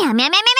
みゃみゃみゃみゃみゃ